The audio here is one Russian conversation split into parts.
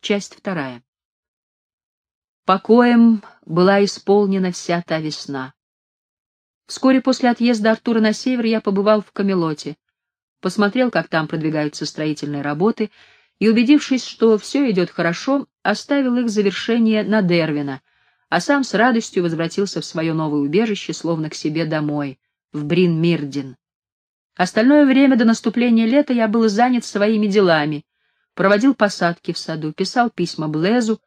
Часть вторая. Покоем была исполнена вся та весна. Вскоре после отъезда Артура на север я побывал в Камелоте, посмотрел, как там продвигаются строительные работы, и, убедившись, что все идет хорошо, оставил их завершение на Дервина, а сам с радостью возвратился в свое новое убежище, словно к себе домой, в Брин-Мирдин. Остальное время до наступления лета я был занят своими делами, проводил посадки в саду, писал письма Блезу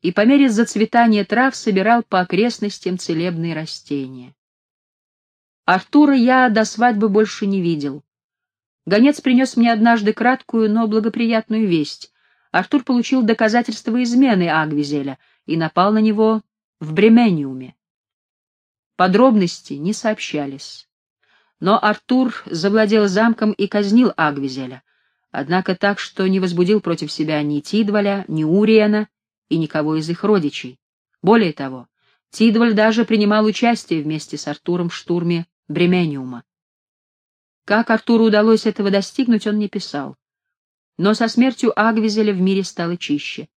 и по мере зацветания трав собирал по окрестностям целебные растения. Артура я до свадьбы больше не видел. Гонец принес мне однажды краткую, но благоприятную весть. Артур получил доказательства измены Агвизеля и напал на него в Бремениуме. Подробности не сообщались. Но Артур завладел замком и казнил Агвизеля, однако так, что не возбудил против себя ни Тидваля, ни Уриена и никого из их родичей. Более того, Тидваль даже принимал участие вместе с Артуром в штурме Бремениума. Как Артуру удалось этого достигнуть, он не писал. Но со смертью Агвизеля в мире стало чище.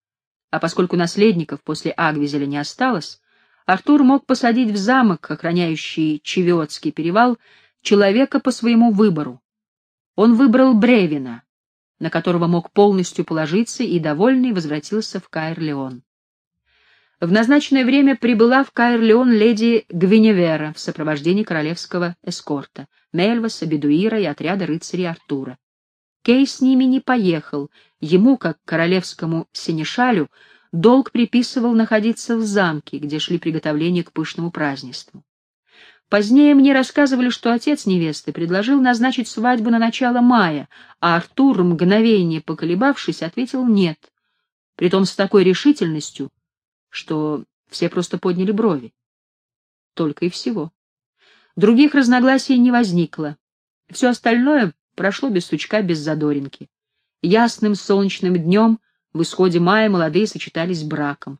А поскольку наследников после Агвизеля не осталось, Артур мог посадить в замок, охраняющий Чевиотский перевал, человека по своему выбору. Он выбрал Бревина, на которого мог полностью положиться, и, довольный, возвратился в Каэр-Леон. В назначенное время прибыла в Каэр-Леон леди Гвиневера в сопровождении королевского эскорта, Мельваса, Бедуира и отряда рыцарей Артура. Кей с ними не поехал, ему, как королевскому синешалю, долг приписывал находиться в замке, где шли приготовления к пышному празднеству. Позднее мне рассказывали, что отец невесты предложил назначить свадьбу на начало мая, а Артур, мгновение поколебавшись, ответил «нет», притом с такой решительностью, что все просто подняли брови. Только и всего. Других разногласий не возникло. Все остальное прошло без сучка, без задоринки. Ясным солнечным днем в исходе мая молодые сочетались браком.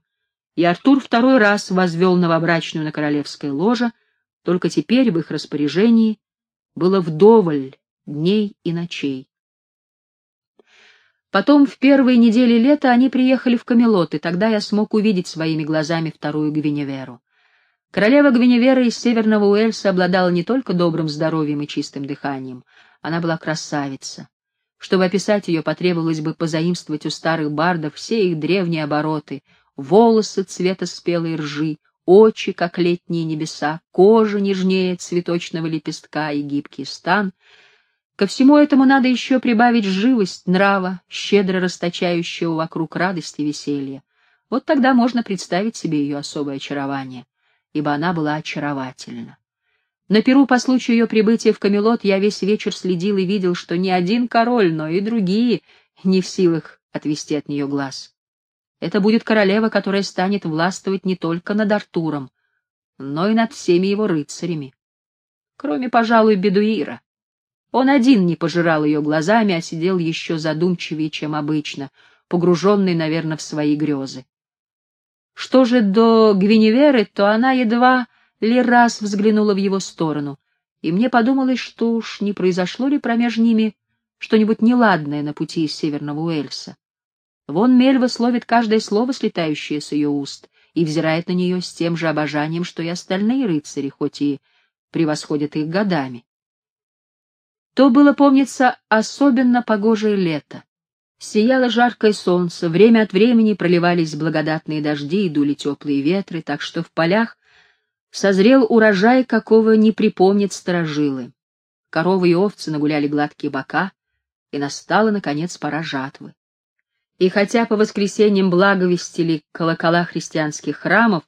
И Артур второй раз возвел новобрачную на королевское ложе — только теперь в их распоряжении было вдоволь дней и ночей. Потом, в первые недели лета, они приехали в Камелот, и тогда я смог увидеть своими глазами вторую Гвиневеру. Королева Гвиневера из Северного Уэльса обладала не только добрым здоровьем и чистым дыханием, она была красавица. Чтобы описать ее, потребовалось бы позаимствовать у старых бардов все их древние обороты, волосы цвета спелой ржи, очи, как летние небеса, кожа нежнее цветочного лепестка и гибкий стан. Ко всему этому надо еще прибавить живость нрава, щедро расточающего вокруг радости и веселья. Вот тогда можно представить себе ее особое очарование, ибо она была очаровательна. На Перу по случаю ее прибытия в Камелот я весь вечер следил и видел, что ни один король, но и другие не в силах отвести от нее глаз. Это будет королева, которая станет властвовать не только над Артуром, но и над всеми его рыцарями. Кроме, пожалуй, Бедуира. Он один не пожирал ее глазами, а сидел еще задумчивее, чем обычно, погруженный, наверное, в свои грезы. Что же до Гвиневеры, то она едва ли раз взглянула в его сторону, и мне подумалось, что уж не произошло ли промеж ними что-нибудь неладное на пути из Северного Уэльса. Вон Мельва словит каждое слово, слетающее с ее уст, и взирает на нее с тем же обожанием, что и остальные рыцари, хоть и превосходят их годами. То было, помнится, особенно погожее лето. Сияло жаркое солнце, время от времени проливались благодатные дожди и дули теплые ветры, так что в полях созрел урожай, какого не припомнят сторожилы. Коровы и овцы нагуляли гладкие бока, и настала, наконец, пора жатвы. И хотя по воскресеньям благовестили колокола христианских храмов,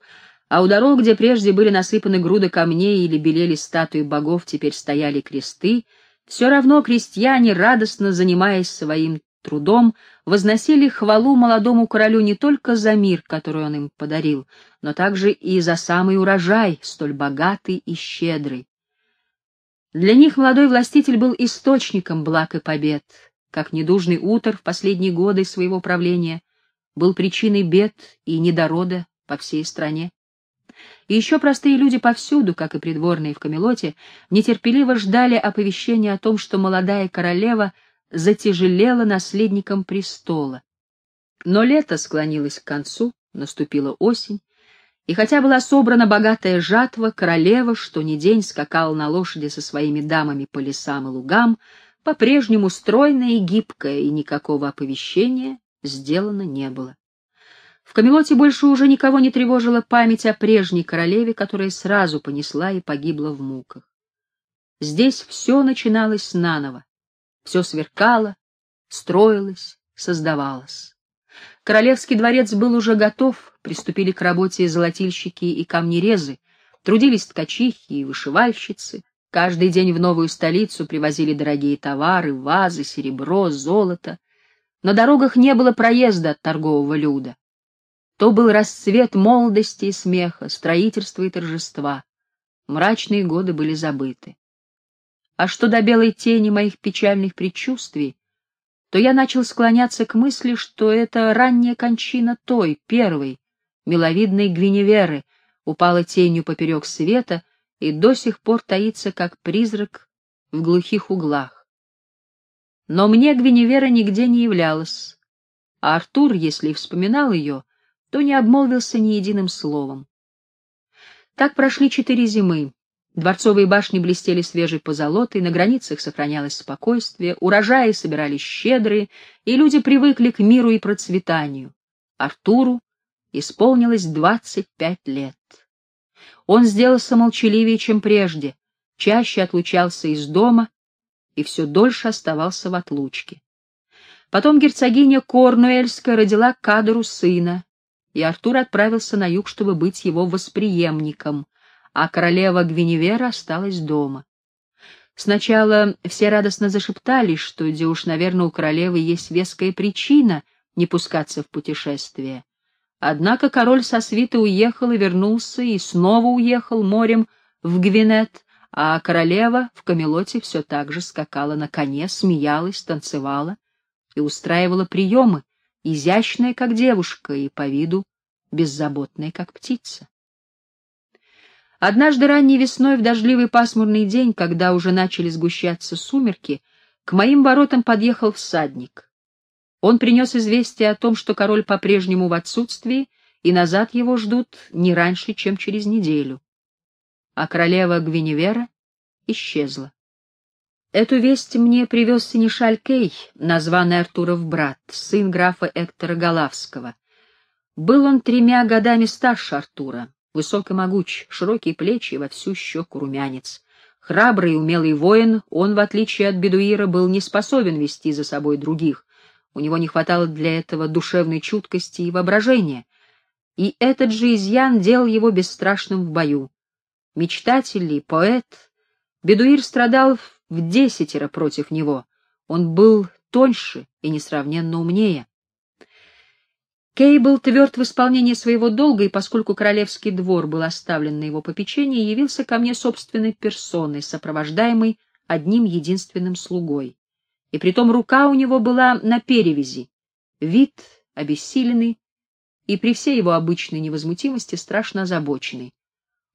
а у дорог, где прежде были насыпаны груды камней или белели статуи богов, теперь стояли кресты, все равно крестьяне, радостно занимаясь своим трудом, возносили хвалу молодому королю не только за мир, который он им подарил, но также и за самый урожай, столь богатый и щедрый. Для них молодой властитель был источником благ и побед, как недужный утор в последние годы своего правления был причиной бед и недорода по всей стране. И еще простые люди повсюду, как и придворные в Камелоте, нетерпеливо ждали оповещения о том, что молодая королева затяжелела наследником престола. Но лето склонилось к концу, наступила осень, и хотя была собрана богатая жатва, королева, что ни день скакала на лошади со своими дамами по лесам и лугам, по-прежнему стройная и гибкая, и никакого оповещения сделано не было. В Камелоте больше уже никого не тревожила память о прежней королеве, которая сразу понесла и погибла в муках. Здесь все начиналось наново, все сверкало, строилось, создавалось. Королевский дворец был уже готов, приступили к работе золотильщики и камнерезы, трудились ткачихи и вышивальщицы, каждый день в новую столицу привозили дорогие товары, вазы, серебро, золото. На дорогах не было проезда от торгового люда. То был расцвет молодости и смеха, строительства и торжества. Мрачные годы были забыты. А что до белой тени моих печальных предчувствий, то я начал склоняться к мысли, что это ранняя кончина той, первой, миловидной Гвиневеры, упала тенью поперек света и до сих пор таится, как призрак в глухих углах. Но мне Гвиневера нигде не являлась, а Артур, если и вспоминал ее, то не обмолвился ни единым словом. Так прошли четыре зимы, Дворцовые башни блестели свежей позолотой, на границах сохранялось спокойствие, урожаи собирались щедрые, и люди привыкли к миру и процветанию. Артуру исполнилось двадцать пять лет. Он сделался молчаливее, чем прежде, чаще отлучался из дома и все дольше оставался в отлучке. Потом герцогиня Корнуэльская родила Кадру сына, и Артур отправился на юг, чтобы быть его восприемником — а королева Гвиневера осталась дома. Сначала все радостно зашептались, что, где уж, наверное, у королевы есть веская причина не пускаться в путешествие. Однако король со свитой уехал и вернулся, и снова уехал морем в Гвинет, а королева в Камелоте все так же скакала на коне, смеялась, танцевала и устраивала приемы, изящная, как девушка, и по виду беззаботная, как птица. Однажды ранней весной в дождливый пасмурный день, когда уже начали сгущаться сумерки, к моим воротам подъехал всадник. Он принес известие о том, что король по-прежнему в отсутствии, и назад его ждут не раньше, чем через неделю. А королева Гвиневера исчезла. Эту весть мне привез синешаль Кей, названный Артуров брат, сын графа Эктора Галавского. Был он тремя годами старше Артура, Высок и могуч, широкие плечи и во всю щеку румянец. Храбрый и умелый воин, он, в отличие от бедуира, был не способен вести за собой других. У него не хватало для этого душевной чуткости и воображения. И этот же изъян делал его бесстрашным в бою. Мечтатель и поэт, бедуир страдал в десятеро против него. Он был тоньше и несравненно умнее. Кей был тверд в исполнении своего долга, и поскольку королевский двор был оставлен на его попечение, явился ко мне собственной персоной, сопровождаемой одним единственным слугой. И притом рука у него была на перевязи, вид обессиленный и при всей его обычной невозмутимости страшно озабоченный.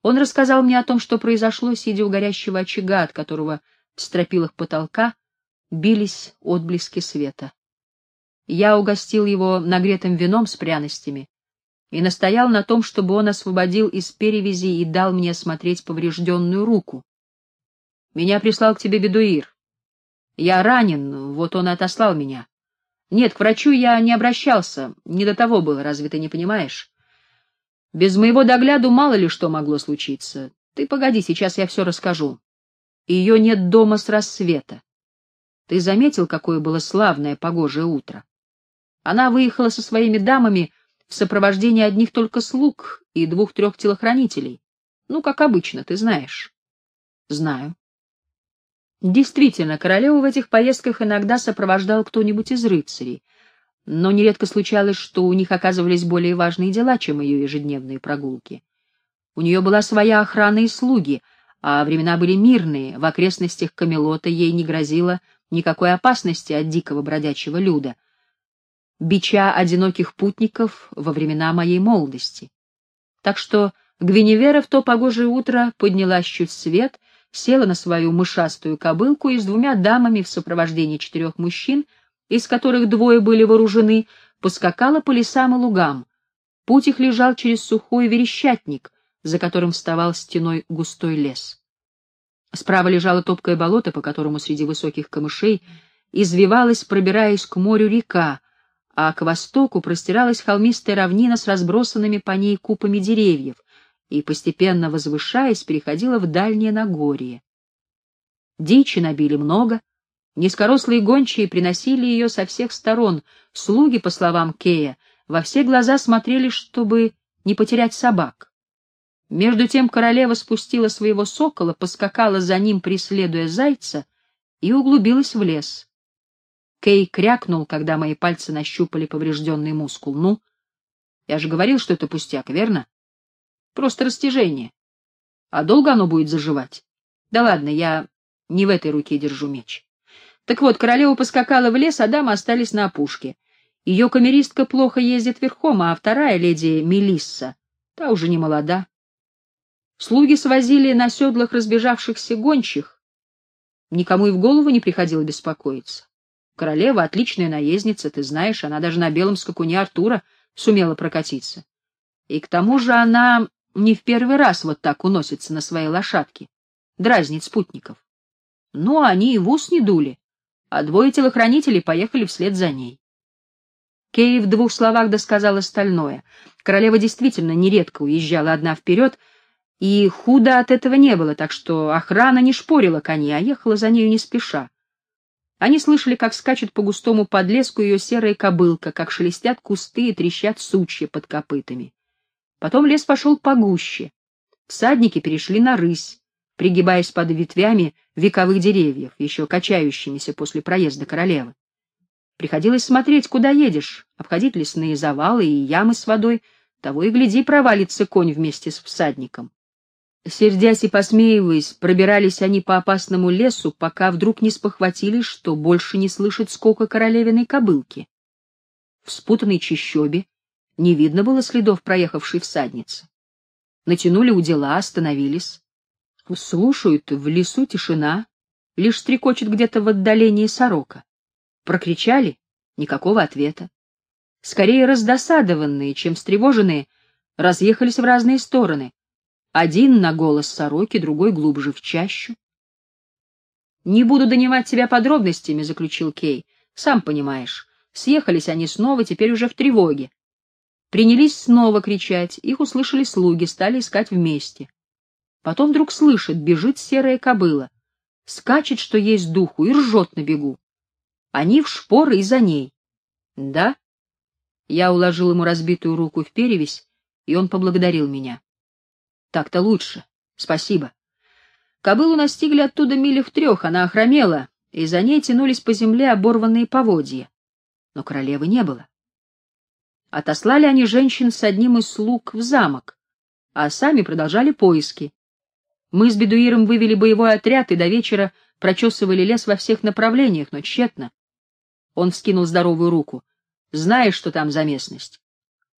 Он рассказал мне о том, что произошло, сидя у горящего очага, от которого в стропилах потолка бились отблески света. Я угостил его нагретым вином с пряностями и настоял на том, чтобы он освободил из перевязи и дал мне осмотреть поврежденную руку. Меня прислал к тебе бедуир. Я ранен, вот он и отослал меня. Нет, к врачу я не обращался, не до того было, разве ты не понимаешь? Без моего догляду мало ли что могло случиться. Ты погоди, сейчас я все расскажу. Ее нет дома с рассвета. Ты заметил, какое было славное погожее утро? Она выехала со своими дамами в сопровождении одних только слуг и двух-трех телохранителей. Ну, как обычно, ты знаешь. Знаю. Действительно, королеву в этих поездках иногда сопровождал кто-нибудь из рыцарей, но нередко случалось, что у них оказывались более важные дела, чем ее ежедневные прогулки. У нее была своя охрана и слуги, а времена были мирные, в окрестностях Камелота ей не грозило никакой опасности от дикого бродячего люда — бича одиноких путников во времена моей молодости. Так что Гвиневера в то погожее утро поднялась чуть свет, села на свою мышастую кобылку и с двумя дамами в сопровождении четырех мужчин, из которых двое были вооружены, поскакала по лесам и лугам. Путь их лежал через сухой верещатник, за которым вставал стеной густой лес. Справа лежало топкое болото, по которому среди высоких камышей извивалась, пробираясь к морю река, а к востоку простиралась холмистая равнина с разбросанными по ней купами деревьев и, постепенно возвышаясь, переходила в дальнее Нагорье. Дичи набили много, низкорослые гончие приносили ее со всех сторон, слуги, по словам Кея, во все глаза смотрели, чтобы не потерять собак. Между тем королева спустила своего сокола, поскакала за ним, преследуя зайца, и углубилась в лес. Кей крякнул, когда мои пальцы нащупали поврежденный мускул. Ну, я же говорил, что это пустяк, верно? Просто растяжение. А долго оно будет заживать? Да ладно, я не в этой руке держу меч. Так вот, королева поскакала в лес, а дамы остались на опушке. Ее камеристка плохо ездит верхом, а вторая, леди Мелисса, та уже не молода. Слуги свозили на седлах разбежавшихся гончих. Никому и в голову не приходило беспокоиться. Королева — отличная наездница, ты знаешь, она даже на белом скакуне Артура сумела прокатиться. И к тому же она не в первый раз вот так уносится на своей лошадке, дразнит спутников. Ну, они и в ус не дули, а двое телохранителей поехали вслед за ней. Кей в двух словах досказал остальное. Королева действительно нередко уезжала одна вперед, и худо от этого не было, так что охрана не шпорила коней, а ехала за нею не спеша. Они слышали, как скачет по густому подлеску ее серая кобылка, как шелестят кусты и трещат сучья под копытами. Потом лес пошел погуще. Всадники перешли на рысь пригибаясь под ветвями вековых деревьев, еще качающимися после проезда королевы. Приходилось смотреть, куда едешь, обходить лесные завалы и ямы с водой, того и гляди, провалится конь вместе с всадником. Сердясь и посмеиваясь, пробирались они по опасному лесу, пока вдруг не спохватились, что больше не слышат скока королевиной кобылки. В спутанной чащобе не видно было следов проехавшей всадницы. Натянули удила, остановились. Слушают, в лесу тишина, лишь стрекочет где-то в отдалении сорока. Прокричали — никакого ответа. Скорее раздосадованные, чем встревоженные, разъехались в разные стороны. Один на голос сороки, другой глубже в чащу. «Не буду донимать тебя подробностями», — заключил Кей. «Сам понимаешь, съехались они снова, теперь уже в тревоге. Принялись снова кричать, их услышали слуги, стали искать вместе. Потом вдруг слышит, бежит серая кобыла, скачет, что есть духу, и ржет на бегу. Они в шпоры и за ней. Да? Я уложил ему разбитую руку в перевязь, и он поблагодарил меня. Так-то лучше. Спасибо. Кобылу настигли оттуда мили в трех, она охромела, и за ней тянулись по земле оборванные поводья. Но королевы не было. Отослали они женщин с одним из слуг в замок, а сами продолжали поиски. Мы с Бедуиром вывели боевой отряд и до вечера прочесывали лес во всех направлениях, но тщетно. Он вскинул здоровую руку. Знаешь, что там за местность?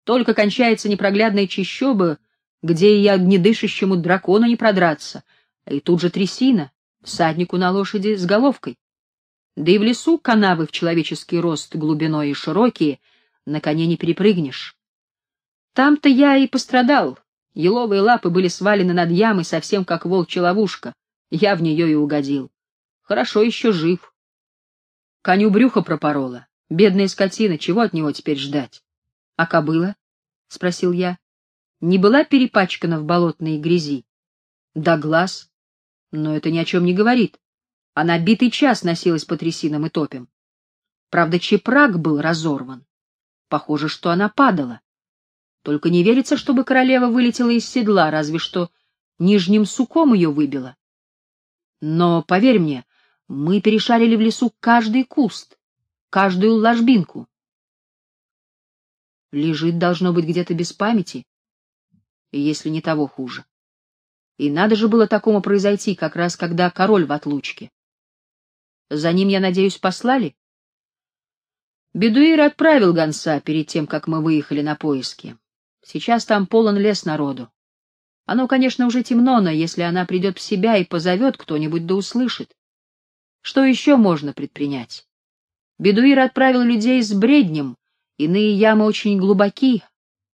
Только кончается непроглядная чащоба, где и огнедышащему дракону не продраться, и тут же трясина, всаднику на лошади с головкой. Да и в лесу канавы в человеческий рост глубиной и широкие, на коне не перепрыгнешь. Там-то я и пострадал, Еловые лапы были свалены над ямой, совсем как волчья ловушка. Я в нее и угодил. Хорошо еще жив. Коню брюхо пропорола. Бедная скотина, чего от него теперь ждать? — А кобыла? — спросил я. — Не была перепачкана в болотной грязи? — Да глаз. Но это ни о чем не говорит. Она битый час носилась по трясинам и топям. Правда, чепрак был разорван. Похоже, что она падала. Только не верится, чтобы королева вылетела из седла, разве что нижним суком ее выбило. Но, поверь мне, мы перешарили в лесу каждый куст, каждую ложбинку. Лежит, должно быть, где-то без памяти, если не того хуже. И надо же было такому произойти, как раз когда король в отлучке. За ним, я надеюсь, послали? Бедуир отправил гонца перед тем, как мы выехали на поиски. Сейчас там полон лес народу. Оно, конечно, уже темно, но если она придет в себя и позовет кто-нибудь, да услышит. Что еще можно предпринять? Бедуир отправил людей с бреднем Иные ямы очень глубоки,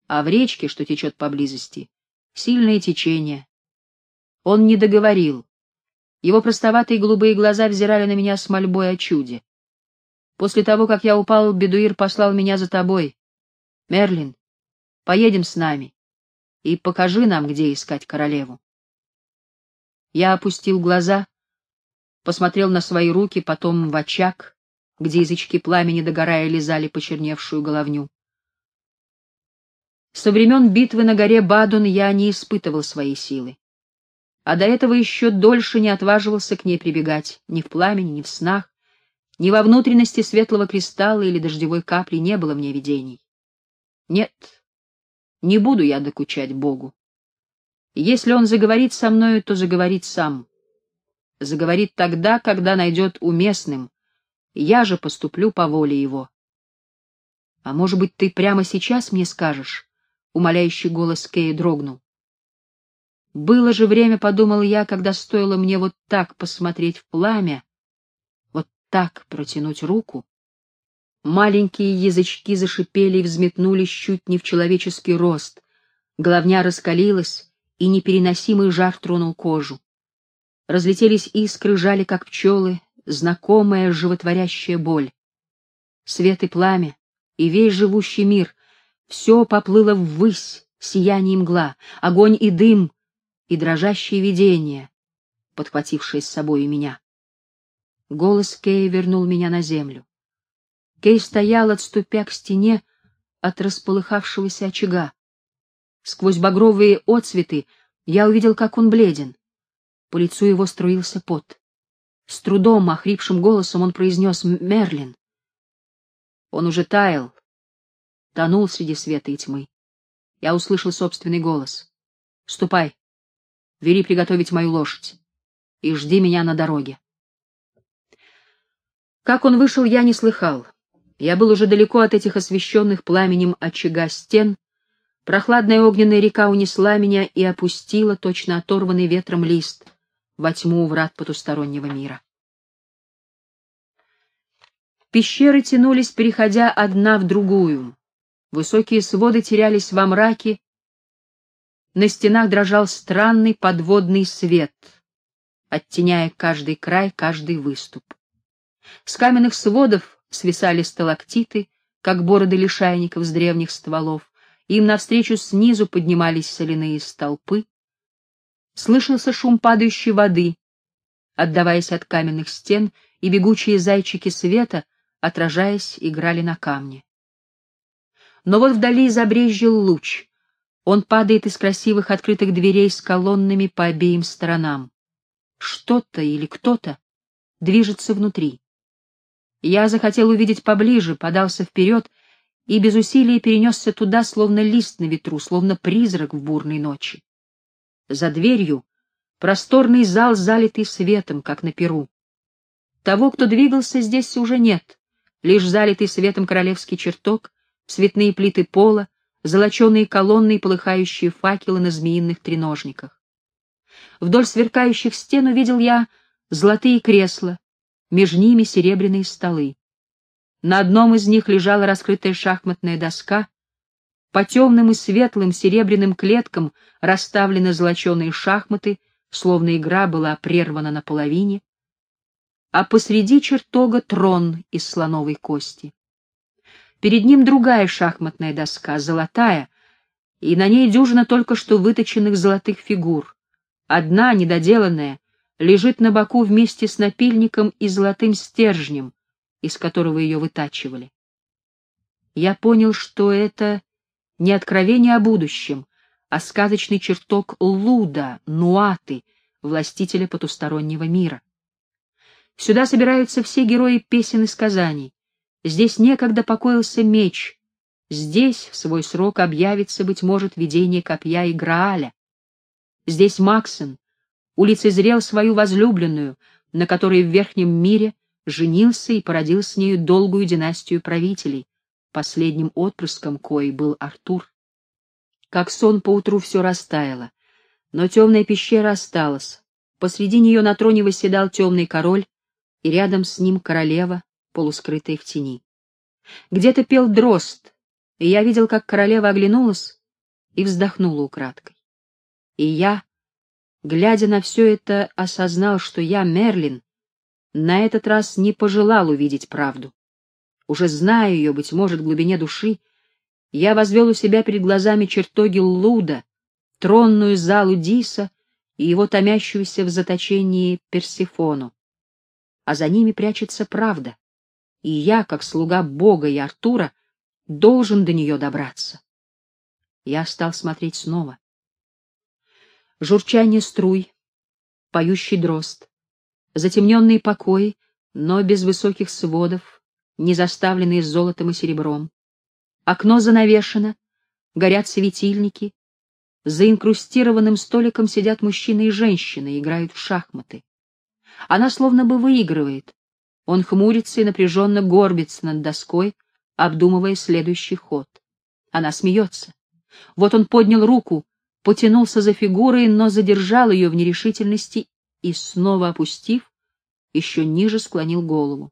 а в речке, что течет поблизости, сильное течение. Он не договорил. Его простоватые голубые глаза взирали на меня с мольбой о чуде. После того, как я упал, Бедуир послал меня за тобой. Мерлин, поедем с нами и покажи нам, где искать королеву. Я опустил глаза, посмотрел на свои руки, потом в очаг, где язычки пламени догорая лизали почерневшую головню. Со времен битвы на горе Бадун я не испытывал своей силы, а до этого еще дольше не отваживался к ней прибегать, ни в пламени, ни в снах, ни во внутренности светлого кристалла или дождевой капли не было мне видений. Нет, не буду я докучать Богу. Если он заговорит со мною, то заговорит сам. Заговорит тогда, когда найдет уместным. Я же поступлю по воле его. А может быть, ты прямо сейчас мне скажешь? Умоляющий голос Кея дрогнул. Было же время, подумал я, когда стоило мне вот так посмотреть в пламя, так протянуть руку. Маленькие язычки зашипели и взметнулись чуть не в человеческий рост. Головня раскалилась, и непереносимый жар тронул кожу. Разлетелись искры, жали, как пчелы, знакомая животворящая боль. Свет и пламя, и весь живущий мир — все поплыло ввысь, сияние мгла, огонь и дым, и дрожащее видение, подхватившее с собой и меня. Голос Кея вернул меня на землю. Кей стоял, отступя к стене от располыхавшегося очага. Сквозь багровые отцветы я увидел, как он бледен. По лицу его струился пот. С трудом, охрипшим голосом он произнес «Мерлин». Он уже таял, тонул среди света и тьмы. Я услышал собственный голос. «Ступай, вели приготовить мою лошадь и жди меня на дороге». Как он вышел, я не слыхал. Я был уже далеко от этих освещенных пламенем очага стен, Прохладная огненная река унесла меня и опустила, точно оторванный ветром лист, во тьму врат потустороннего мира. Пещеры тянулись, переходя одна в другую. Высокие своды терялись во мраке, на стенах дрожал странный подводный свет, оттеняя каждый край, каждый выступ. С каменных сводов свисали сталактиты, как бороды лишайников с древних стволов, им навстречу снизу поднимались соляные столпы. Слышался шум падающей воды, отдаваясь от каменных стен, и бегучие зайчики света, отражаясь, играли на камне. Но вот вдали забрезжил луч. Он падает из красивых открытых дверей с колоннами по обеим сторонам. Что-то или кто-то движется внутри. Я захотел увидеть поближе, подался вперед и без усилий перенесся туда, словно лист на ветру, словно призрак в бурной ночи. За дверью просторный зал, залитый светом, как на перу. Того, кто двигался, здесь уже нет, лишь залитый светом королевский чертог, цветные плиты пола, золоченые колонны и полыхающие факелы на змеиных треножниках. Вдоль сверкающих стен увидел я золотые кресла, между ними серебряные столы. На одном из них лежала раскрытая шахматная доска. По темным и светлым серебряным клеткам расставлены золоченые шахматы, словно игра была прервана наполовине. А посреди чертога трон из слоновой кости. Перед ним другая шахматная доска, золотая, и на ней дюжина только что выточенных золотых фигур. Одна, недоделанная, лежит на боку вместе с напильником и золотым стержнем, из которого ее вытачивали. Я понял, что это не откровение о будущем, а сказочный чертог Луда, Нуаты, властителя потустороннего мира. Сюда собираются все герои песен и сказаний. Здесь некогда покоился меч. Здесь в свой срок объявится, быть может, видение копья и Грааля. Здесь Максон улицезрел свою возлюбленную, на которой в верхнем мире — женился и породил с нею долгую династию правителей, последним отпрыском коей был Артур. Как сон поутру все растаяло, но темная пещера осталась. Посреди нее на троне восседал темный король, и рядом с ним королева, полускрытая в тени. Где-то пел дрозд, и я видел, как королева оглянулась и вздохнула украдкой. И я, глядя на все это, осознал, что я, Мерлин, на этот раз не пожелал увидеть правду. Уже зная ее, быть может, в глубине души, я возвел у себя перед глазами чертоги Луда, тронную залу Диса и его томящуюся в заточении Персифону. А за ними прячется правда, и я, как слуга Бога и Артура, должен до нее добраться. Я стал смотреть снова. Журчание струй, поющий дрозд, затемненные покои, но без высоких сводов, не заставленные золотом и серебром. Окно занавешено, горят светильники, за инкрустированным столиком сидят мужчина и женщина и играют в шахматы. Она словно бы выигрывает. Он хмурится и напряженно горбится над доской, обдумывая следующий ход. Она смеется. Вот он поднял руку, потянулся за фигурой, но задержал ее в нерешительности и, снова опустив, еще ниже склонил голову.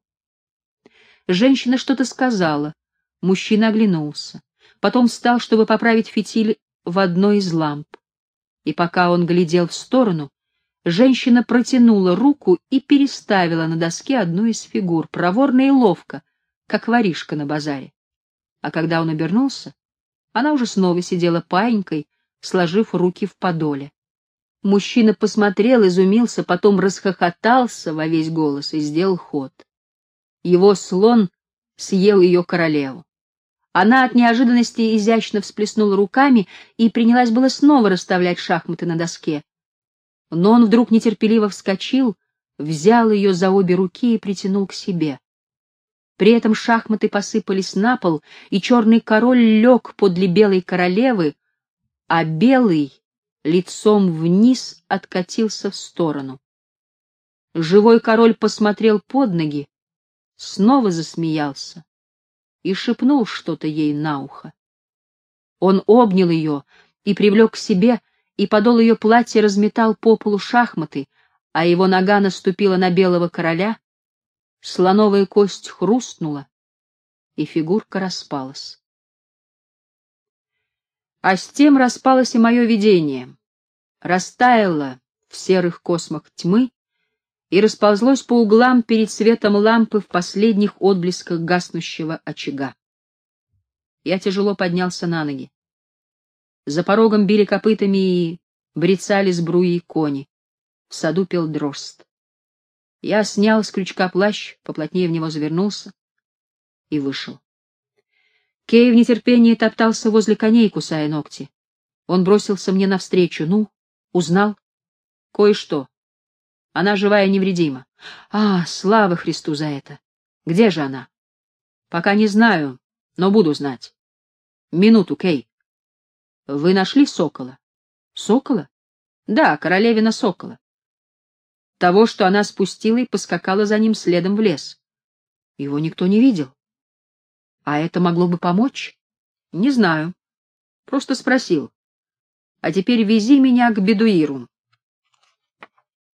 Женщина что-то сказала, мужчина оглянулся, потом встал, чтобы поправить фитиль в одной из ламп. И пока он глядел в сторону, женщина протянула руку и переставила на доске одну из фигур, проворно и ловко, как воришка на базаре. А когда он обернулся, она уже снова сидела паинькой, сложив руки в подоле. Мужчина посмотрел, изумился, потом расхохотался во весь голос и сделал ход. Его слон съел ее королеву. Она от неожиданности изящно всплеснула руками и принялась было снова расставлять шахматы на доске. Но он вдруг нетерпеливо вскочил, взял ее за обе руки и притянул к себе. При этом шахматы посыпались на пол, и черный король лег подле белой королевы, а белый лицом вниз откатился в сторону. Живой король посмотрел под ноги, снова засмеялся и шепнул что-то ей на ухо. Он обнял ее и привлек к себе, и подол ее платья разметал по полу шахматы, а его нога наступила на белого короля, слоновая кость хрустнула, и фигурка распалась. А с тем распалось и мое видение, растаяло в серых космах тьмы, и расползлось по углам перед светом лампы в последних отблесках гаснущего очага. Я тяжело поднялся на ноги. За порогом били копытами и брецали сбруи кони. В саду пел дрозд. Я снял с крючка плащ, поплотнее в него завернулся и вышел. Кей в нетерпении топтался возле коней, кусая ногти. Он бросился мне навстречу. Ну, узнал? Кое-что. Она живая и невредима. А, слава Христу за это! Где же она? Пока не знаю, но буду знать. Минуту, Кей. Вы нашли сокола? Сокола? Да, королевина сокола. Того, что она спустила и поскакала за ним следом в лес. Его никто не видел. А это могло бы помочь? Не знаю. Просто спросил. А теперь вези меня к бедуиру.